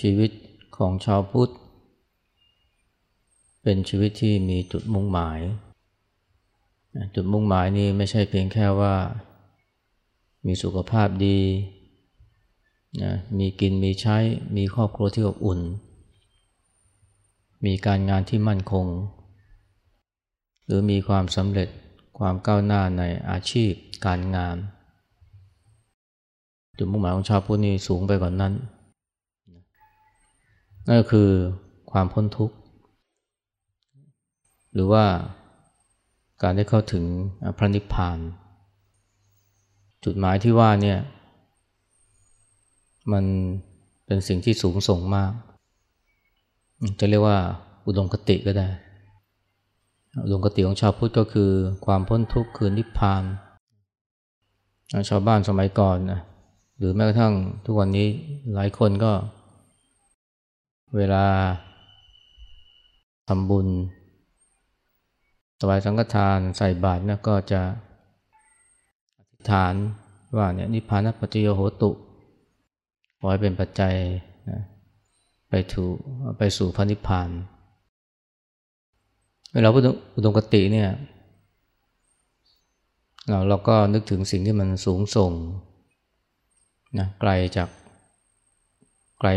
ชีวิตของชาวพุทธ เป็นชีวิตที่มีจุดมุ่งหมาย จุดมุ่งหมายนี้ไม่ใช่เพียงแค่ว่า มีสุขภาพดีนะมีกินมีใช้ มีครอบครัวที่อบอุ่น มีการงานที่มั่นคง หรือมีความสำเร็จความก้าวหน้าในอาชีพการงาน จุดมุ่งหมายของชาวพุทธนี่สูงไปกว่านนั้น นั่นก็คือความพ้นทุกข์ หรือว่าการได้เข้าถึงพระนิพพาน จุดหมายที่ว่าเนี่ยมันเป็นสิ่งที่สูงส่งมาก จะเรียกว่าอุดมคติก็ได้ อุดมคติของชาวพุทธก็คือความพ้นทุกข์คือนิพพาน ชาวบ้านสมัยก่อนนะหรือแม้กระทั่งทุกวันนี้หลายคนก็ เวลาทำบุญถวายสังฆทานใส่บาตรนะก็จะอธิษฐานว่าเนี่ยนิพพานปัจโยโหตุขอให้เป็นปัจจัยนะไปถูไปสู่พระนิพพาน เวลาพูดถึงอุดมกติเนี่ยเราเราก็นึกถึงสิ่งที่มันสูงส่งนะไกลจากไกล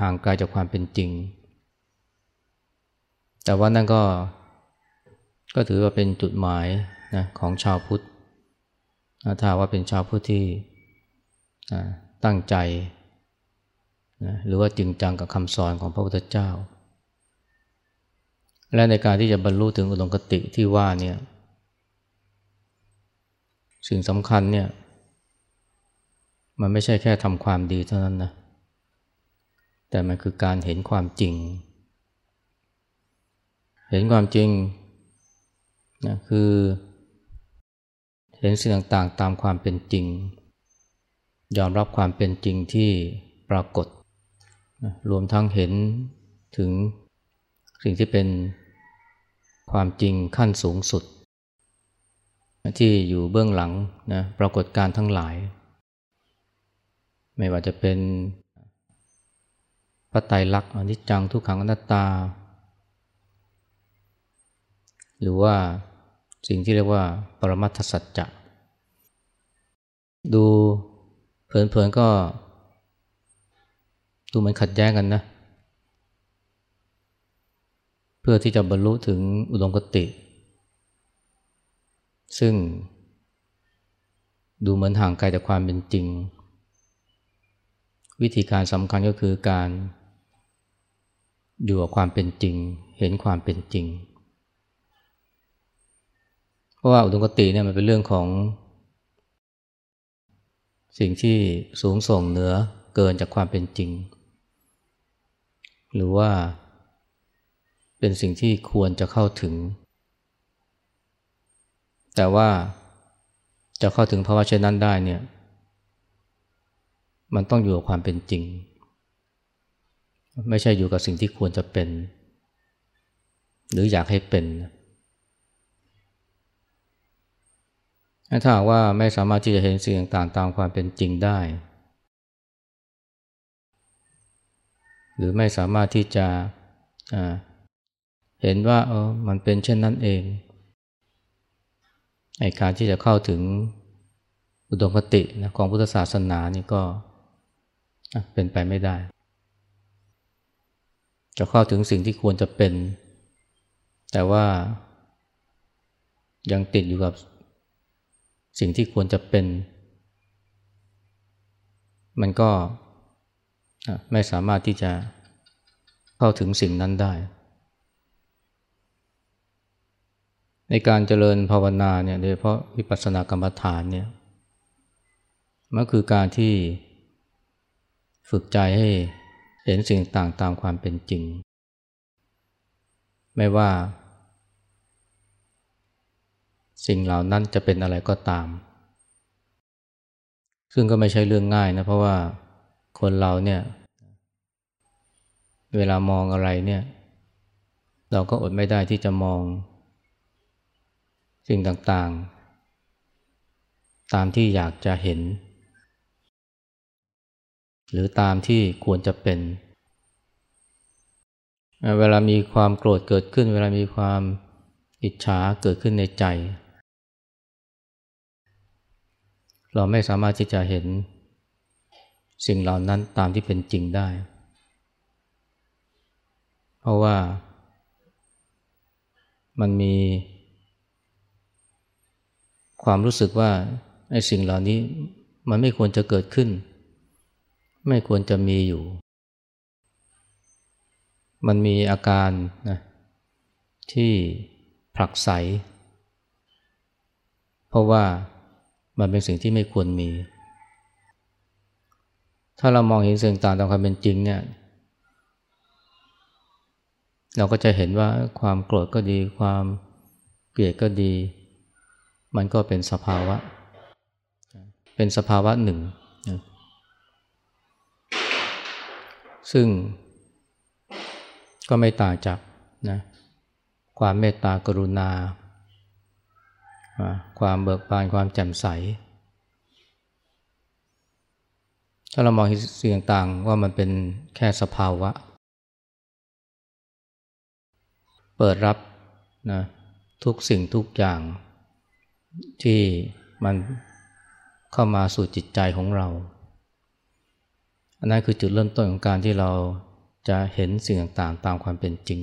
ห่างไกลจากความเป็นจริง แต่ว่านั่นก็ก็ถือว่าเป็นจุดหมายนะของชาวพุทธถ้าว่าเป็นชาวพุทธที่ตั้งใจนะหรือว่าจริงจังกับคำสอนของพระพุทธเจ้า และในการที่จะบรรลุถึงอุดมคติที่ว่าเนี่ยสิ่งสำคัญเนี่ยมันไม่ใช่แค่ทำความดีเท่านั้นนะ แต่มันคือการเห็นความจริง เห็นความจริงนะคือเห็นสิ่งต่างๆตามความเป็นจริง ยอมรับความเป็นจริงที่ปรากฏ รวมทั้งเห็นถึงสิ่งที่เป็นความจริงขั้นสูงสุด ที่อยู่เบื้องหลังนะปรากฏการทั้งหลาย ไม่ว่าจะเป็น พระไตรลักษณ์อนิจจังทุกขังอนัตตา หรือว่าสิ่งที่เรียกว่า ปรมัตถสัจจะดูเพลินๆก็ ดูมันขัดแย้งกันนะ เพื่อที่จะบรรลุถึงอุดมคติ ซึ่ง ดูเหมือนห่างไกลจากความเป็นจริง วิธีการสำคัญก็คือการ อยู่กับความเป็นจริง เห็นความเป็นจริง เพราะว่าอุดมคติเนี่ยมันเป็นเรื่องของ สิ่งที่สูงส่งเหนือเกินจากความเป็นจริง หรือว่าเป็นสิ่งที่ควรจะเข้าถึง แต่ว่าจะเข้าถึงภาวะเช่นนั้นได้เนี่ย มันต้องอยู่กับความเป็นจริง ไม่ใช่อยู่กับสิ่งที่ควรจะเป็น หรืออยากให้เป็นถ้าหากว่าไม่สามารถที่จะเห็นสิ่งต่างๆตามความเป็นจริงได้ หรือไม่สามารถที่จะเห็นว่าเออมันเป็นเช่นนั้นเองไอการที่จะเข้าถึงอุดมคตินะของพุทธศาสนานี่ก็เป็นไปไม่ได้ จะเข้าถึงสิ่งที่ควรจะเป็น แต่ว่ายังติดอยู่กับสิ่งที่ควรจะเป็น มันก็ไม่สามารถที่จะเข้าถึงสิ่งนั้นได้ ในการเจริญภาวนาเนี่ยโดยเฉพาะวิปัสสนากรรมฐานเนี่ยมันคือการที่ฝึกใจให้ เห็นสิ่งต่างตามความเป็นจริง ไม่ว่า สิ่งเหล่านั้นจะเป็นอะไรก็ตาม ซึ่งก็ไม่ใช่เรื่องง่ายนะเพราะว่าคนเราเนี่ย เวลามองอะไรเนี่ย เราก็อดไม่ได้ที่จะมอง สิ่งต่างๆ ตามที่อยากจะเห็น หรือตามที่ควรจะเป็น เวลามีความโกรธเกิดขึ้น เวลามีความอิจฉาเกิดขึ้นในใจ เราไม่สามารถที่จะเห็นสิ่งเหล่านั้นตามที่เป็นจริงได้ เพราะว่ามันมีความรู้สึกว่าไอ้สิ่งเหล่านี้มันไม่ควรจะเกิดขึ้น ไม่ควรจะมีอยู่ มันมีอาการนะที่ผลักไส เพราะว่ามันเป็นสิ่งที่ไม่ควรมี ถ้าเรามองเห็นสิ่งต่างตามความเป็นจริงเนี่ย เราก็จะเห็นว่าความโกรธก็ดี ความเกลียดก็ดี มันก็เป็นสภาวะ เป็นสภาวะหนึ่งนะ ซึ่งก็ไม่ต่างจากนะความเมตตากรุณา ความเบิกบานความแจ่มใส ถ้าเรามองสิ่งต่างว่ามันเป็นแค่สภาวะ เปิดรับนะทุกสิ่งทุกอย่างที่มันเข้ามาสู่จิตใจของเรา อันนั้นคือจุดเริ่มต้นของการที่เราจะเห็นสิ่งต่างๆ ตามความเป็นจริง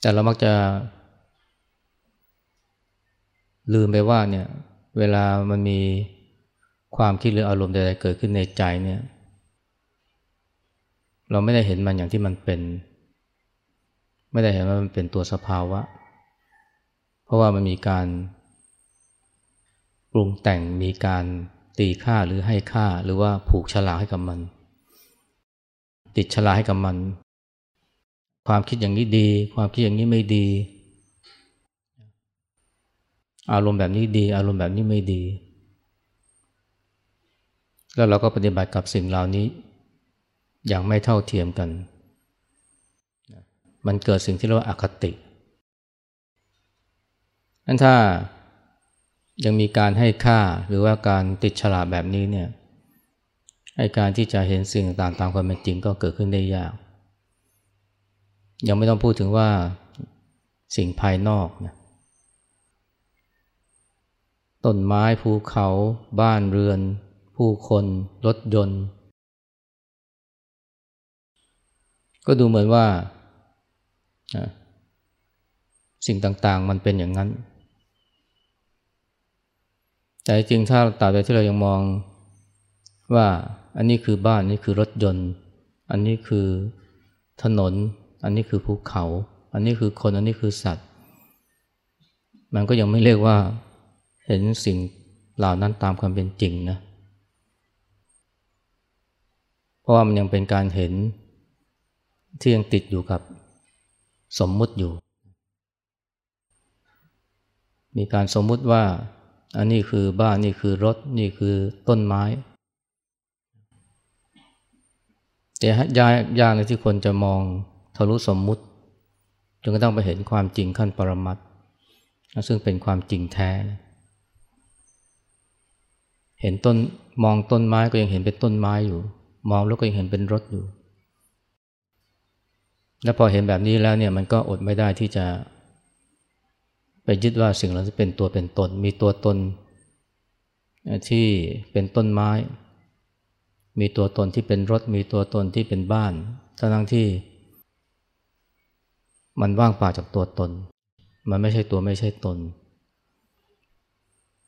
แต่เรามักจะ ลืมไปว่าเนี่ยเวลามันมีความคิดหรืออารมณ์ใดๆเกิดขึ้นในใจเนี่ยเราไม่ได้เห็นมันอย่างที่มันเป็น ไม่ได้เห็นว่ามันเป็นตัวสภาวะ เพราะว่ามันมีการปรุงแต่งมีการ ตีค่าหรือให้ค่าหรือว่าผูกฉลาให้กับมัน ติดฉลาให้กับมัน ความคิดอย่างนี้ดี ความคิดอย่างนี้ไม่ดี อารมณ์แบบนี้ดี อารมณ์แบบนี้ไม่ดี แล้วเราก็ปฏิบัติกับสิ่งเหล่านี้ อย่างไม่เท่าเทียมกัน มันเกิดสิ่งที่เรียกว่าอาคตินั้นถ้า ยังมีการให้ค่าหรือว่าการติดฉลาแบบนี้เนี่ยไอการที่จะเห็นสิ่งต่างตามความเป็นจริงก็เกิดขึ้นได้ยาก ยังไม่ต้องพูดถึงว่าสิ่งภายนอกนะต้นไม้ภูเขา บ้านเรือน ผู้คน รถยนต์ ก็ดูเหมือนว่า สิ่งต่างๆมันเป็นอย่างนั้น แต่จริงถ้าตราบใดที่เรายังมองว่าอันนี้คือบ้านนี่คือรถยนต์ อันนี้คือถนน อันนี้คือภูเขา อันนี้คือคนอันนี้คือสัตว์ มันก็ยังไม่เรียกว่าเห็นสิ่งเหล่านั้นตามความเป็นจริงนะ เพราะว่ามันยังเป็นการเห็นที่ยังติดอยู่กับสมมุติอยู่ มีการสมมุติว่า อันนี้คือบ้านนี่คือรถนี่คือต้นไม้แต่ยากยากเลยที่คนจะมองทะลุสมมุติจนกระทั่งไปเห็นความจริงขั้นปรมัตซึ่งเป็นความจริงแท้ เห็นต้นมองต้นไม้ก็ยังเห็นเป็นต้นไม้อยู่ มองแล้วก็ยังเห็นเป็นรถอยู่ แล้วพอเห็นแบบนี้แล้วเนี่ยมันก็อดไม่ได้ที่จะ ไปยึดว่าสิ่งเหล่านี้เป็นตัวเป็นตน มีตัวตนที่เป็นต้นไม้ มีตัวตนที่เป็นรถ มีตัวตนที่เป็นบ้านทั้งที่ มันว่างเปล่าจากตัวตน มันไม่ใช่ตัวไม่ใช่ตน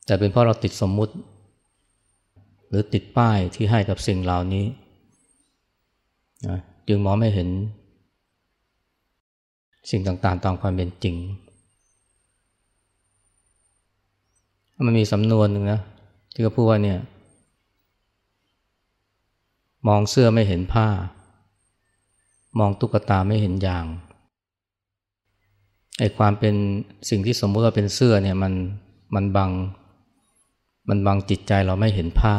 แต่เป็นเพราะเราติดสมมุติ หรือติดป้ายที่ให้กับสิ่งเหล่านี้นะจึงมองไม่เห็น สิ่งต่างๆตามความเป็นจริง มันมีสำนวนหนึ่งนะที่เขาพูดว่าเนี่ย มองเสื้อไม่เห็นผ้า มองตุ๊กตาไม่เห็นยางไอ้ความเป็นสิ่งที่สมมติว่าเป็นเสื้อเนี่ยมันมันบัง มันบังจิตใจเราไม่เห็นผ้า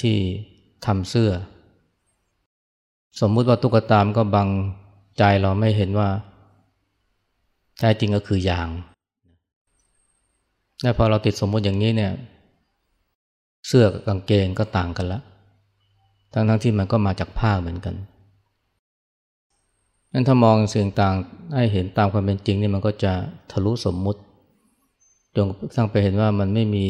ที่ทำเสื้อ สมมุติว่าตุ๊กตามก็บังใจเราไม่เห็นว่าแท้จริงก็คือยาง และพอเราติดสมมติอย่างนี้เนี่ย เสื้อกับกางเกงก็ต่างกันละทั้งทั้งที่มันก็มาจากผ้าเหมือนกันนั้นถ้ามองสิ่งต่างให้เห็นตามความเป็นจริงนี่มันก็จะทะลุสมมุติจนสร้างไปเห็นว่ามันไม่มี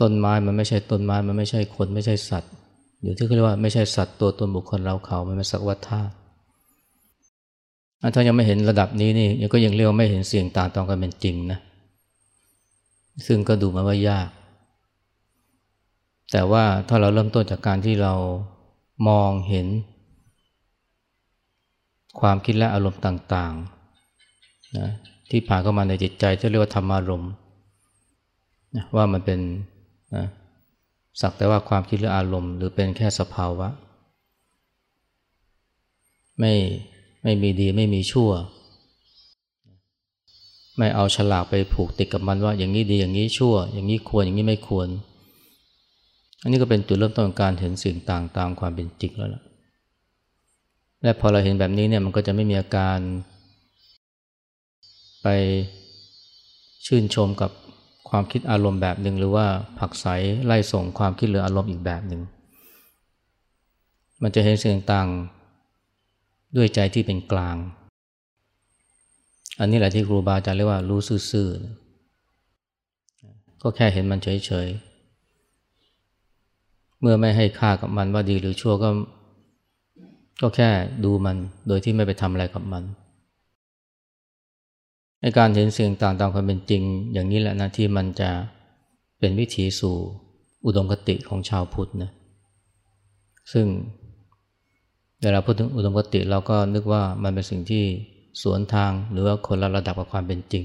ต้นไม้มันไม่ใช่ต้นไม้มันไม่ใช่คนไม่ใช่สัตว์หรือที่เขาเรียกว่าไม่ใช่สัตว์ตัวตนบุคคลเราเขามันเป็นสักวัฏฏะถ้ายังไม่เห็นระดับนี้นี่ก็ยังเรียกว่าไม่เห็นสียงต่างตามความเป็นจริงนะ ซึ่งก็ดูมาว่ายาก แต่ว่าถ้าเราเริ่มต้นจากการที่เรามองเห็น ความคิดและอารมณ์ต่างๆนะที่ผ่านเข้ามาในจิตใจที่เรียกว่าธรรมารมณ์นะว่ามันเป็นนะสักแต่ว่าความคิดหรืออารมณ์ หรือเป็นแค่สภาวะ ไม่ไม่มีดีไม่มีชั่ว ไม่เอาฉลากไปผูกติดกับมันว่าอย่างนี้ดีอย่างนี้ชั่ว อย่างนี้ควรอย่างนี้ไม่ควร อันนี้ก็เป็นจุดเริ่มต้นของการเห็นสิ่งต่างตามความเป็นจริงแล้วล่ะและพอเราเห็นแบบนี้เนี่ยมันก็จะไม่มีอาการ ไปชื่นชมกับความคิดอารมณ์แบบหนึ่งหรือว่าผักใสไล่ส่งความคิดหรืออารมณ์อีกแบบหนึ่งมันจะเห็นสิ่งต่างด้วยใจที่เป็นกลาง อันนี้แหละที่ครูบาอาจารย์เรียกว่ารู้ซื่อๆ ก็แค่เห็นมันเฉยๆ เมื่อไม่ให้ค่ากับมันว่าดีหรือชั่วก็ ก็แค่ดูมันโดยที่ไม่ไปทำอะไรกับมันในการเห็นสิ่งต่างตามความเป็นจริง อย่างนี้แหละนะที่มันจะเป็นวิถีสู่อุดมคติของชาวพุทธนะซึ่งเวลาพูดถึงอุดมคติเราก็นึกว่ามันเป็นสิ่งที่ สวนทางหรือว่าคนละระดับกับความเป็นจริง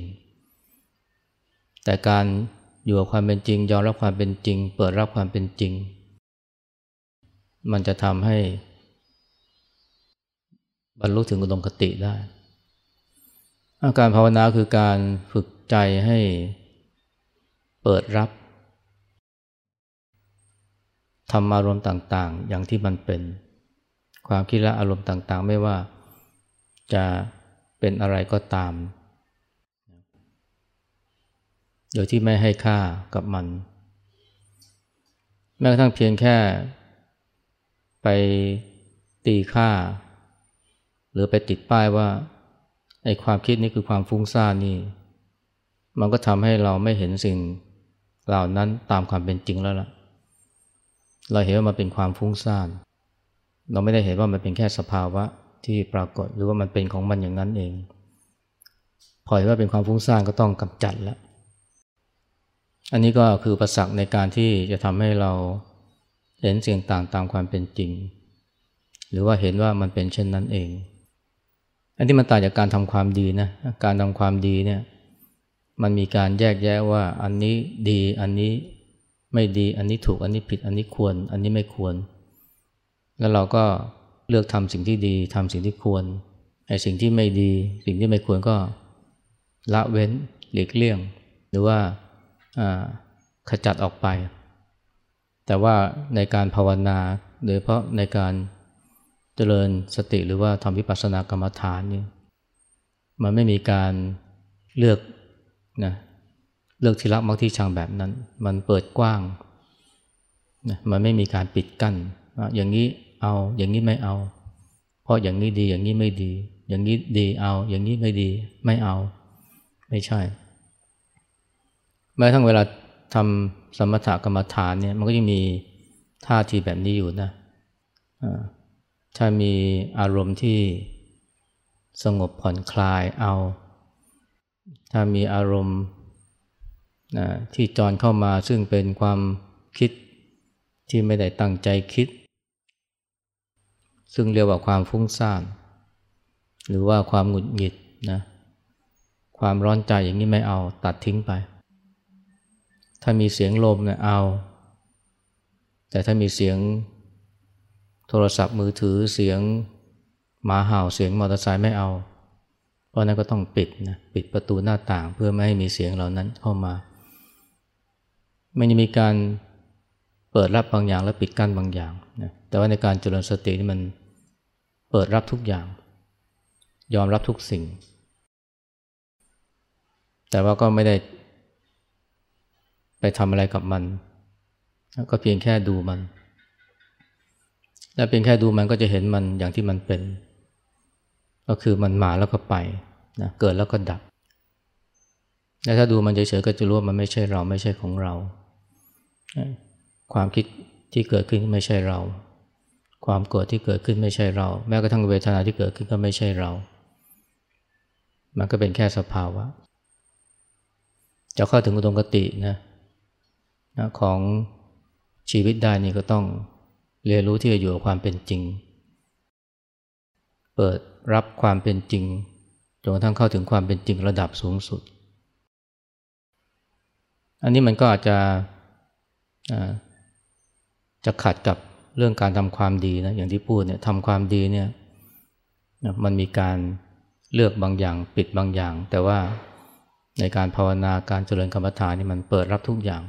แต่การอยู่กับความเป็นจริง ยอมรับความเป็นจริง เปิดรับความเป็นจริง มันจะทำให้ บรรลุถึงอุดมคติได้ อาการภาวนาคือการฝึกใจให้เปิดรับธรรมอารมณ์ต่าง ๆ อย่างที่มันเป็น ความคิดและอารมณ์ต่าง ๆ ไม่ว่าจะ เป็นอะไรก็ตาม โดยที่ไม่ให้ค่ากับมัน แม้กระทั่งเพียงแค่ไปตีค่า หรือไปติดป้ายว่าไอ้ความคิดนี้คือความฟุ้งซ่านนี่ มันก็ทำให้เราไม่เห็นสิ่งเหล่านั้นตามความเป็นจริงแล้วล่ะ เราเห็นว่ามันเป็นความฟุ้งซ่าน เราไม่ได้เห็นว่ามันเป็นแค่สภาวะ ที่ปรากฏหรือว่ามันเป็นของมันอย่างนั้นเองพอเห็นว่าเป็นความฟุ้งซ่านก็ต้องกำจัดแล้ว อันนี้ก็คือประสักในการที่จะทำให้เราเห็นสิ่งต่างตามความเป็นจริง หรือว่าเห็นว่ามันเป็นเช่นนั้นเอง อันที่มันต่างจากการทำความดีนะ การทำความดีเนี่ย มันมีการแยกแยะว่าอันนี้ดีอันนี้ไม่ดี อันนี้ถูก อันนี้ผิด อันนี้ควร อันนี้ไม่ควร แล้วเราก็ เลือกทำสิ่งที่ดีทำสิ่งที่ควรไอ้สิ่งที่ไม่ดี สิ่งที่ไม่ควรก็ละเว้นหลีกเลี่ยง หรือว่าขจัดออกไป แต่ว่าในการภาวนาโดยเพราะในการเจริญสติหรือว่าทำวิปัสสนากรรมฐานนี่มันไม่มีการเลือกนะเลือกที่รักมักที่ชังแบบนั้น มันเปิดกว้างนะมันไม่มีการปิดกัน้นอย่างนี้ เอา อย่างนี้ไม่เอา เพราะอย่างนี้ดีอย่างนี้ไม่ดี อย่างนี้ดีเอา อย่างนี้ไม่ดีไม่เอา ไม่ใช่ แม้ทั้งเวลาทำสมถกรรมฐานเนี่ยมันก็ยังมีท่าทีแบบนี้อยู่นะถ้ามีอารมณ์ที่สงบผ่อนคลายเอา ถ้ามีอารมณ์ที่จอนเข้ามาซึ่งเป็นความคิดที่ไม่ได้ตั้งใจคิด ซึ่งเรียกว่าความฟุ้งซ่าน หรือว่าความหงุดหงิดนะความร้อนใจอย่างนี้ไม่เอาตัดทิ้งไป ถ้ามีเสียงลมเนี่ยเอา แต่ถ้ามีเสียงโทรศัพท์มือถือเสียงหมาเห่าเสียงมอเตอร์ไซค์ไม่เอา เพราะนั้นก็ต้องปิดนะปิดประตูหน้าต่างเพื่อไม่ให้มีเสียงเหล่านั้นเข้ามา ไม่ได้มีการเปิดรับบางอย่างและปิดกั้นบางอย่างนะ แต่ว่าในการเจริญสตินี่มันเปิดรับทุกอย่าง ยอมรับทุกสิ่ง แต่ว่าก็ไม่ได้ ไปทำอะไรกับมัน ก็เพียงแค่ดูมัน และเพียงแค่ดูมันก็จะเห็นมันอย่างที่มันเป็น ก็คือมันมาแล้วก็ไปนะเกิดแล้วก็ดับและถ้าดูมันเฉยๆก็จะรู้ว่ามันไม่ใช่เราไม่ใช่ของเรา ความคิดที่เกิดขึ้นไม่ใช่เรา ความโกรธที่เกิดขึ้นไม่ใช่เรา แม้กระทั่งเวทนาที่เกิดขึ้นก็ไม่ใช่เรา มันก็เป็นแค่สภาวะ จะเข้าถึงอุดมคตินะนะของชีวิตได้นี่ก็ต้องเรียนรู้ที่จะอยู่กับความเป็นจริง เปิดรับความเป็นจริงจนกระทั่งเข้าถึงความเป็นจริงระดับสูงสุด อันนี้มันก็อาจจะจะขัดกับ เรื่องการทำความดีนะอย่างที่พูดเนี่ยทำความดีเนี่ยมันมีการเลือกบางอย่างปิดบางอย่าง แต่ว่าในการภาวนาการเจริญกรรมฐานนี่มันเปิดรับทุกอย่าง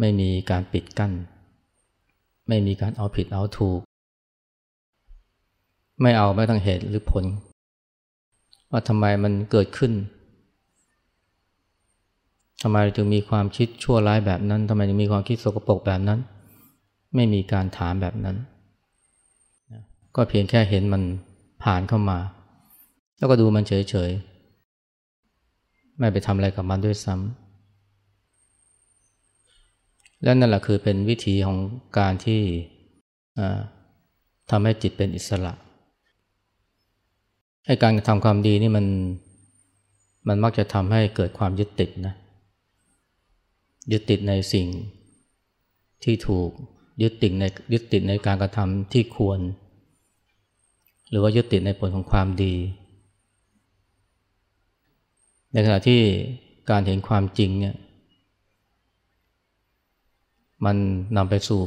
ไม่มีการปิดกั้น ไม่มีการเอาผิดเอาถูก ไม่เอาไม่ต้งเหตุหรือผล ว่าทำไมมันเกิดขึ้นทำไมจึงมีความคิดชั่วร้ายแบบนั้นทำไมจึงมีความคิดสกปรกแบบนั้น ไม่มีการถามแบบนั้น ก็เพียงแค่เห็นมันผ่านเข้ามา แล้วก็ดูมันเฉยๆ ไม่ไปทำอะไรกับมันด้วยซ้ำและนั่นแหละคือเป็นวิธีของการที่ทำให้จิตเป็นอิสระให้การทำความดีนี่มันมันมักจะทำให้เกิดความยึดติดนะยึดติดในสิ่งที่ถูก ยึดติดในยึดติดในการกระทำที่ควร หรือว่ายึดติดในผลของความดี ในขณะที่การเห็นความจริงเนี่ยมันนำไปสู่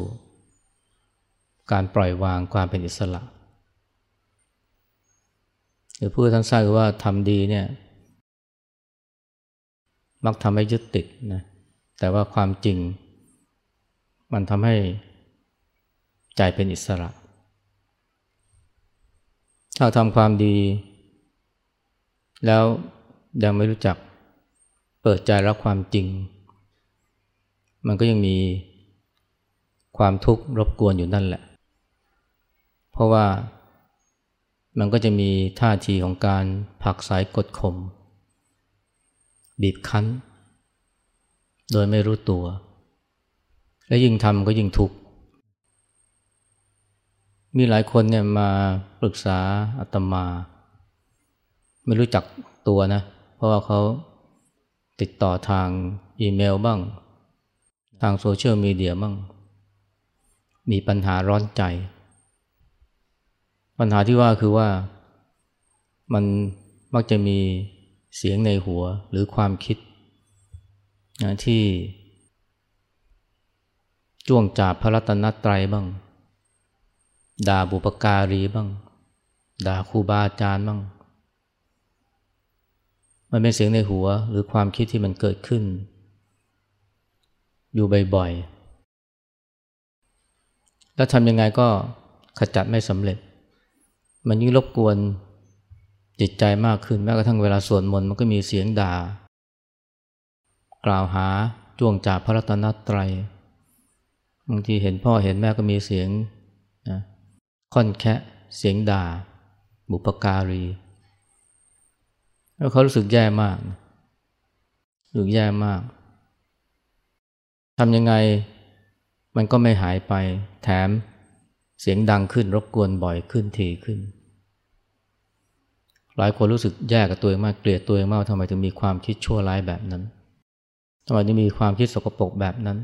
การปล่อยวางความเป็นอิสระหรือพูดสั้นๆว่าทำดีเนี่ย มักทำให้ยึดติดนะแต่ว่าความจริง มันทำให้ ใจเป็นอิสระ ถ้าทำความดี แล้วยังไม่รู้จักเปิดใจรับความจริง มันก็ยังมีความทุกข์รบกวนอยู่นั่นแหละ เพราะว่ามันก็จะมีท่าทีของการผักสายกดข่มบีบคั้น โดยไม่รู้ตัว และยิ่งทำก็ยิ่งทุกข์ มีหลายคนเนี่ยมาปรึกษาอาตมา ไม่รู้จักตัวนะ เพราะว่าเขาติดต่อทางอีเมลบ้าง ทางโซเชียลมีเดียบ้าง มีปัญหาร้อนใจ ปัญหาที่ว่าคือว่ามันมักจะมีเสียงในหัวหรือความคิดนะที่จ้วงจาบพระรัตนตรัยบ้าง ด่าบุปการีบ้าง ด่าครูบาอาจารย์บ้าง มันเป็นเสียงในหัวหรือความคิดที่มันเกิดขึ้น อยู่บ่อยๆ แล้วทำยังไงก็ขจัดไม่สำเร็จ มันยิ่งรบกวนจิตใจมากขึ้นแม้กระทั่งเวลาสวดมนต์มันก็มีเสียงด่า กล่าวหาจ้วงจาพระรัตนตรัยบางทีเห็นพ่อเห็นแม่ก็มีเสียงนะ ค่อนแคะเสียงด่า บุปการี แล้วเขารู้สึกแย่มากรู้สึกแย่มากทำยังไงมันก็ไม่หายไป แถมเสียงดังขึ้นรบกวนบ่อยขึ้นทีขึ้น หลายคนรู้สึกแย่กับตัวเองมากเกลียดตัวเองมากทำไมถึงมีความคิดชั่วร้ายแบบนั้นทำไมถึงมีความคิดสกปรกแบบนั้น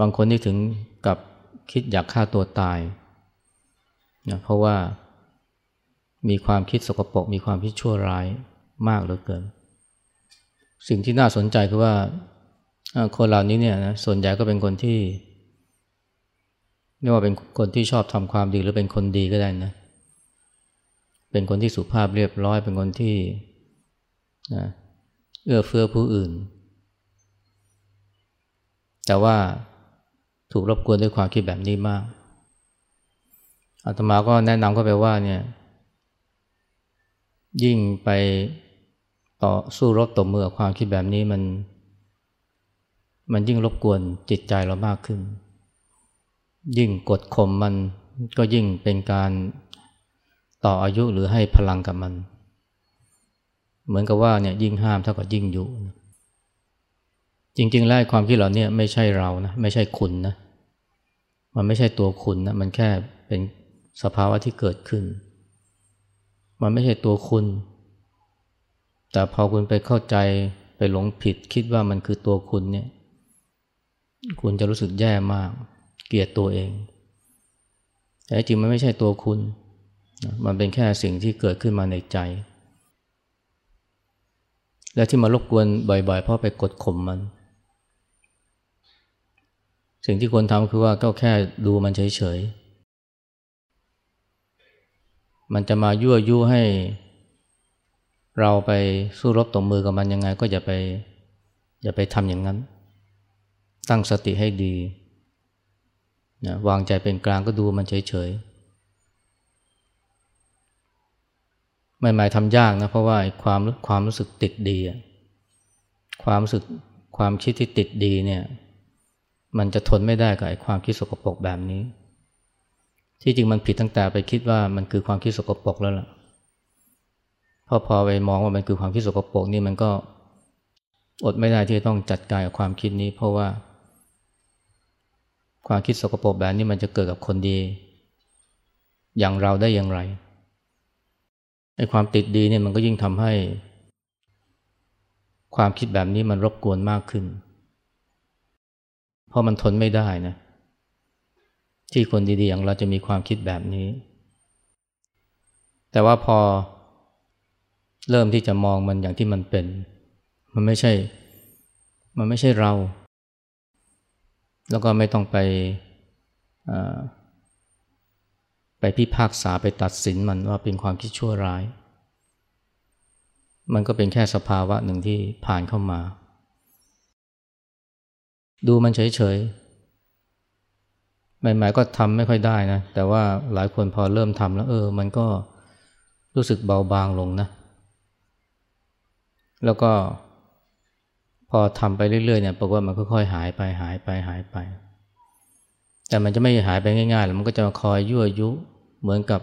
บางคนนี่ถึงกับ คิดอยากฆ่าตัวตายนะเพราะว่ามีความคิดสกปรกมีความคิดชั่วร้ายมากเหลือเกิน สิ่งที่น่าสนใจคือว่าคนเหล่านี้เนี่ยนะส่วนใหญ่ก็เป็นคนที่ไม่ว่าเป็นคนที่ชอบทำความดีหรือเป็นคนดีก็ได้นะเป็นคนที่สุภาพเรียบร้อย เป็นคนที่นะเอื้อเฟื้อผู้อื่น แต่ว่า ถูกรบกวนด้วยความคิดแบบนี้มากอาตมาก็แนะนำเขาไปว่าเนี่ยยิ่งไปต่อสู้รบต่อเมื่อความคิดแบบนี้มัน มันยิ่งรบกวนจิตใจเรามากขึ้น ยิ่งกดข่มมันก็ยิ่งเป็นการต่ออายุหรือให้พลังกับมัน เหมือนกับว่าเนี่ยยิ่งห้ามเท่ากับยิ่งยุ จริงๆแล้วความคิดเหล่านี้ไม่ใช่เรานะไม่ใช่คุณนะมันไม่ใช่ตัวคุณนะมันแค่เป็นสภาวะที่เกิดขึ้น มันไม่ใช่ตัวคุณ แต่พอคุณไปเข้าใจไปหลงผิดคิดว่ามันคือตัวคุณเนี่ย คุณจะรู้สึกแย่มาก เกลียดตัวเอง แต่จริงมันไม่ใช่ตัวคุณ มันเป็นแค่สิ่งที่เกิดขึ้นมาในใจ และที่มารบกวนบ่อยๆ เพราะไปกดข่มมัน สิ่งที่ควรทำคือว่าก็แค่ดูมันเฉยๆ มันจะมายั่วยุให้ เราไปสู้รบตบมือกับมันยังไง ก็อย่าไปอย่าไปทำอย่างนั้น ตั้งสติให้ดีนะวางใจเป็นกลางก็ดูมันเฉยๆไม่หมายทำยากนะเพราะว่าความความรู้สึกติดดี ความรู้สึกความคิดที่ติดดีเนี่ย มันจะทนไม่ได้กับไอ้ความคิดสกปรกแบบนี้ ที่จริงมันผิดตั้งแต่ไปคิดว่ามันคือความคิดสกปรกแล้วล่ะพอพอไปมองว่ามันคือความคิดสกปรกนี่มันก็อดไม่ได้ที่จะต้องจัดการกับความคิดนี้ เพราะว่า ความคิดสกปรกแบบนี้มันจะเกิดกับคนดี อย่างเราได้อย่างไรไอ้ความติดดีเนี่ยมันก็ยิ่งทำให้ ความคิดแบบนี้มันรบกวนมากขึ้น เพราะมันทนไม่ได้นะ ที่คนดีๆอย่างเราจะมีความคิดแบบนี้ แต่ว่าพอเริ่มที่จะมองมันอย่างที่มันเป็น มันไม่ใช่ มันไม่ใช่เรา แล้วก็ไม่ต้องไปไปพิพากษาไปตัดสินมันว่าเป็นความคิดชั่วร้าย มันก็เป็นแค่สภาวะหนึ่งที่ผ่านเข้ามา ดูมันเฉยๆ ใหม่ๆก็ทำไม่ค่อยได้นะ แต่ว่าหลายคนพอเริ่มทำแล้ว เออ มันก็รู้สึกเบาบางลงนะ แล้วก็พอทำไปเรื่อยๆเนี่ยปรากฏว่ามันค่อยๆหายไปหายไปหายไป แต่มันจะไม่หายไปง่ายๆหรอกมันก็จะคอยยั่วยุเหมือนกับ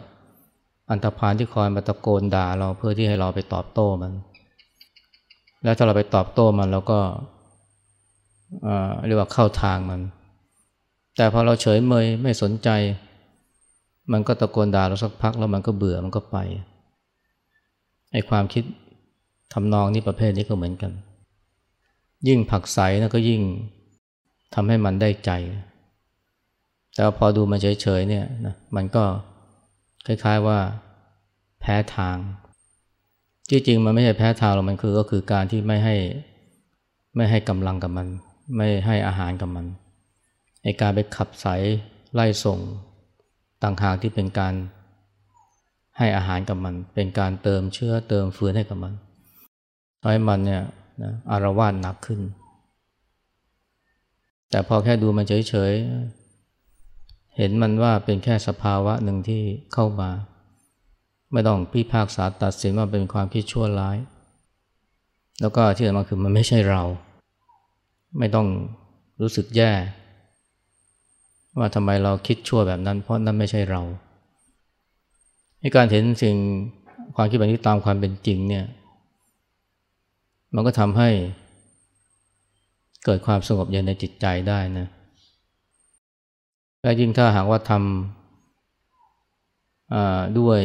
อันธพาลที่คอยมาตะโกนด่าเราเพื่อที่ให้เราไปตอบโต้มัน แล้วถ้าเราไปตอบโต้มันเราก็ เรียกว่าเข้าทางมัน แต่พอเราเฉยเมยไม่สนใจ มันก็ตะโกนด่าเราสักพักแล้วมันก็เบื่อมันก็ไปไอ้ความคิดทำนองนี้ประเภทนี้ก็เหมือนกัน ยิ่งผักใสนะก็ยิ่งทำให้มันได้ใจ แต่พอดูมันเฉยๆเนี่ยนะมันก็คล้ายๆว่าแพ้ทาง จริงๆ มันไม่ใช่แพ้ทางหรอกมันคือก็คือการที่ไม่ให้ไม่ให้กำลังกับมัน ไม่ให้อาหารกับมันไอการไปขับใสไล่ส่งต่างหากที่เป็นการให้อาหารกับมัน เป็นการเติมเชื้อเติมฟืนให้กับมันทำให้มันเนี่ยนะอารวาสหนักขึ้น แต่พอแค่ดูมันเฉยๆ เห็นมันว่าเป็นแค่สภาวะหนึ่งที่เข้ามา ไม่ต้องพิพากษาตัดสินว่าเป็นความคิดชั่วร้าย แล้วก็ที่สำคัญคือมันไม่ใช่เรา ไม่ต้องรู้สึกแย่ ว่าทำไมเราคิดชั่วแบบนั้น เพราะนั่นไม่ใช่เราในการเห็นสิ่งความคิดแบบนี้ตามความเป็นจริงเนี่ย มันก็ทำให้เกิดความสงบเย็นในจิตใจได้นะและยิ่งถ้าหากว่าทำด้วย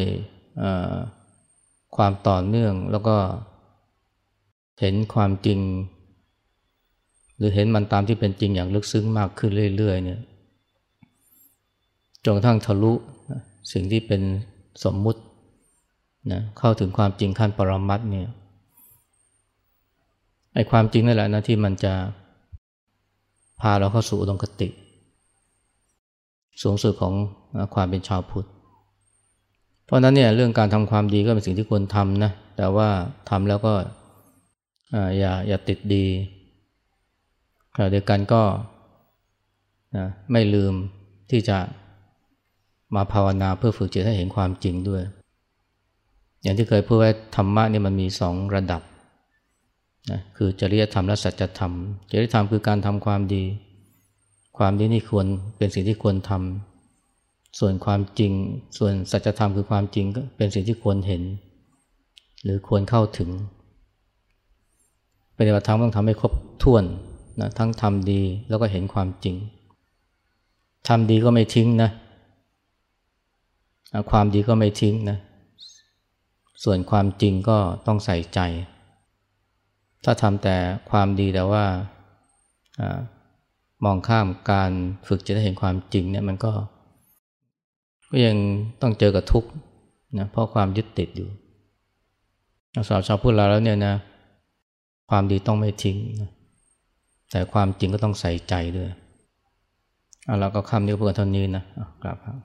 ความต่อเนื่องแล้วก็เห็นความจริง หรือเห็นมันตามที่เป็นจริงอย่างลึกซึ้งมากขึ้นเรื่อยๆเนี่ยจนกระทั่งทะลุสิ่งที่เป็นสมมุตินะเข้าถึงความจริงขั้นปรมัตเนี่ยไอ้ความจริงนั่นแหละนะที่มันจะพาเราเข้าสู่อุดมคติ สูงสุดของความเป็นชาวพุทธ เพราะนั้นเนี่ยเรื่องการทำความดีก็เป็นสิ่งที่ควรทำนะแต่ว่าทำแล้วก็อย่าอย่าติดดี ขณะเดียวกันก็นะไม่ลืมที่จะมาภาวนาเพื่อฝึกจิตให้เห็นความจริงด้วย อย่างที่เคยพูดไว้ธรรมะนี่มันมีสองระดับนะคือจริยธรรมและสัจธรรม จริยธรรมคือการทำความดี ความดีนี่ควรเป็นสิ่งที่ควรทำส่วนความจริง ส่วนสัจธรรมคือความจริงก็เป็นสิ่งที่ควรเห็น หรือควรเข้าถึงปฏิบัติธรรมต้องทำให้ครบถ้วน นะทั้งทำดีแล้วก็เห็นความจริงทำดีก็ไม่ทิ้งนะ ความดีก็ไม่ทิ้งนะ ส่วนความจริงก็ต้องใส่ใจ ถ้าทำแต่ความดีแต่ว่ามองข้ามการฝึกจะได้เห็นความจริงเนี่ยมันก็ ก็ยังต้องเจอกับทุกข์นะเพราะความยึดติดอยู่สาวชาวพุทธเราแล้วเนี่ยนะ ความดีต้องไม่ทิ้งนะ แต่ความจริงก็ต้องใส่ใจด้วยเอาแล้วก็คำนี้เพื่อเท่านี้นะกราบครับ